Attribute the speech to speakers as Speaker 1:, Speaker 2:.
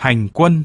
Speaker 1: hành quân.